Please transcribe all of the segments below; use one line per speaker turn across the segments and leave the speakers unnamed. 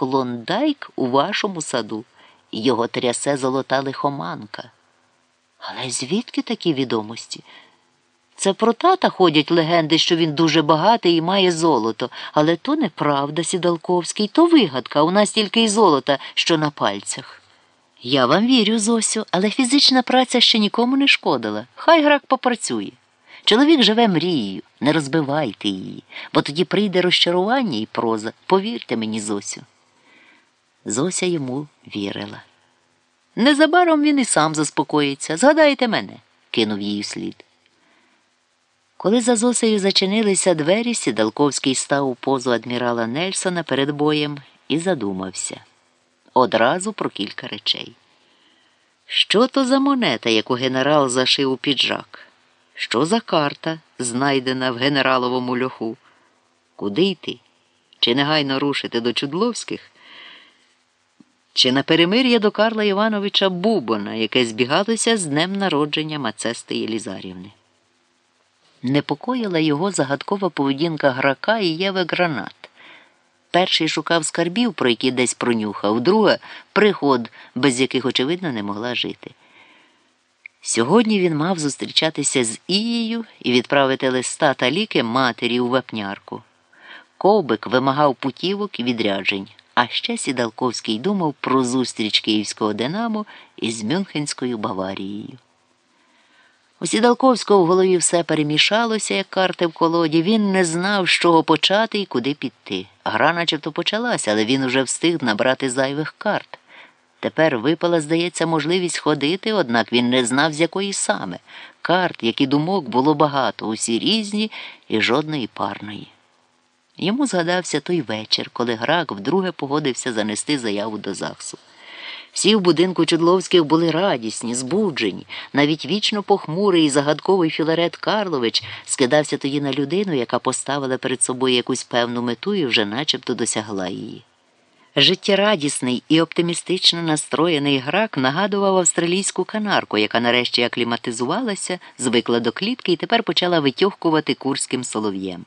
клондайк у вашому саду. Його трясе золота лихоманка. Але звідки такі відомості? Це про тата ходять легенди, що він дуже багатий і має золото, але то неправда, Сідалковський, то вигадка. У нас тільки й золота, що на пальцях. Я вам вірю, Зосю, але фізична праця ще нікому не шкодила. Хай грак попрацює. Чоловік живе мрією, не розбивайте її, бо тоді прийде розчарування і проза. Повірте мені, Зосю. Зося йому вірила. Незабаром він і сам заспокоїться. Згадайте мене, кинув її слід. Коли за Зосею зачинилися двері, Сідалковський став у позу адмірала Нельсона перед боєм і задумався одразу про кілька речей. Що то за монета, яку генерал зашив у піджак? Що за карта, знайдена в генераловому льоху? Куди йти? Чи негайно рушити до Чудловських? Чи на перемир'я до Карла Івановича Бубона, яке збігалося з днем народження Мацести Єлізарівни? Непокоїла його загадкова поведінка грака і Єви Гранат. Перший шукав скарбів, про які десь пронюхав, друга приход, без яких, очевидно, не могла жити. Сьогодні він мав зустрічатися з Ією і відправити листа та ліки матері у вапнярку. Ковбик вимагав путівок і відряджень, а ще Сідалковський думав про зустріч київського Динамо із Мюнхенською Баварією. У Сідалковського в голові все перемішалося, як карти в колоді. Він не знав, з чого почати і куди піти. Гра начебто почалася, але він уже встиг набрати зайвих карт. Тепер випала, здається, можливість ходити, однак він не знав, з якої саме. Карт, як і думок, було багато, усі різні і жодної парної. Йому згадався той вечір, коли грак вдруге погодився занести заяву до ЗАГСу. Всі в будинку Чудловських були радісні, збуджені. Навіть вічно похмурий і загадковий Філарет Карлович скидався тоді на людину, яка поставила перед собою якусь певну мету і вже начебто досягла її. Життєрадісний і оптимістично настроєний грак нагадував австралійську канарку, яка нарешті акліматизувалася, звикла до клітки і тепер почала витьохкувати курським солов'єм.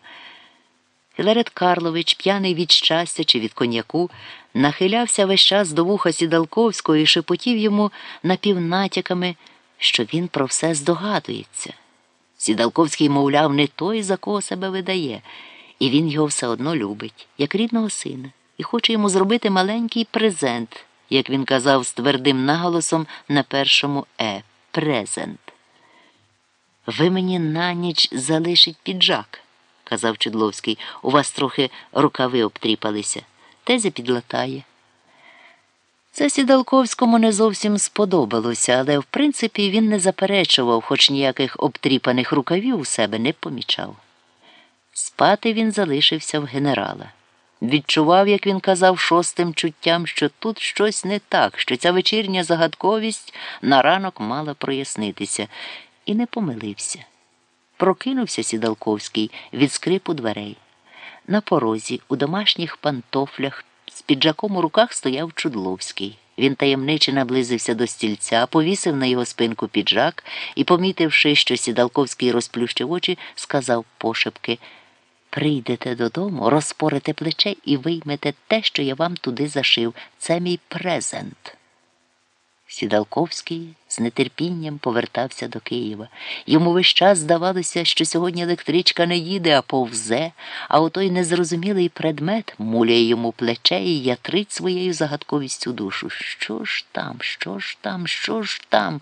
Філарет Карлович, п'яний від щастя чи від коньяку, нахилявся весь час до вуха Сідалковського і шепотів йому напівнатяками, що він про все здогадується. Сідалковський, мовляв, не той, за кого себе видає, і він його все одно любить, як рідного сина, і хоче йому зробити маленький презент, як він казав з твердим наголосом на першому е презент. Ви мені на ніч залишить піджак казав Чудловський, у вас трохи рукави обтріпалися. Тезя підлатає. Це Сідалковському не зовсім сподобалося, але в принципі він не заперечував, хоч ніяких обтріпаних рукавів у себе не помічав. Спати він залишився в генерала. Відчував, як він казав, шостим чуттям, що тут щось не так, що ця вечірня загадковість на ранок мала прояснитися, і не помилився. Прокинувся Сідалковський від скрипу дверей. На порозі, у домашніх пантофлях, з піджаком у руках стояв Чудловський. Він таємниче наблизився до стільця, повісив на його спинку піджак і, помітивши, що Сідалковський розплющив очі, сказав пошепки Прийдете додому, розпорите плече і виймете те, що я вам туди зашив. Це мій презент. Сідалковський з нетерпінням повертався до Києва. Йому весь час здавалося, що сьогодні електричка не їде, а повзе, а отой незрозумілий предмет муляє йому плече і ятрить своєю загадковістю душу. Що ж там, що ж там, що ж там?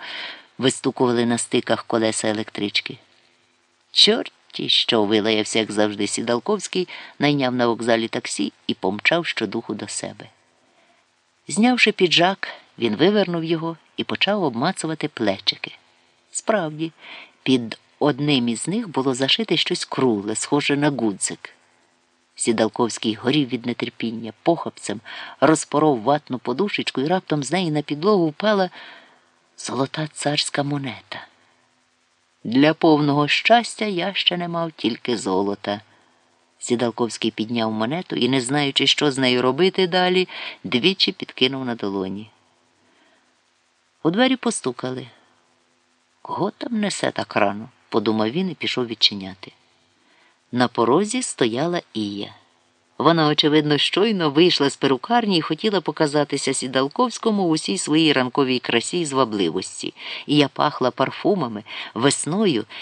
вистукували на стиках колеса електрички. Чорті, що вилаявся, як завжди, Сідалковський, найняв на вокзалі таксі і помчав щодуху до себе. Знявши піджак, він вивернув його і почав обмацувати плечики. Справді, під одним із них було зашите щось кругле, схоже на гудзик. Сідалковський горів від нетерпіння, похапцем розпоров ватну подушечку і раптом з неї на підлогу впала золота царська монета. Для повного щастя я ще не мав тільки золота. Сідалковський підняв монету і, не знаючи, що з нею робити далі, двічі підкинув на долоні. У двері постукали. Кого там несе так рано? подумав він і пішов відчиняти. На порозі стояла Ія. Вона, очевидно, щойно вийшла з перукарні і хотіла показатися Сідалковському в усій своїй ранковій красі і звабливості. І я пахла парфумами, весною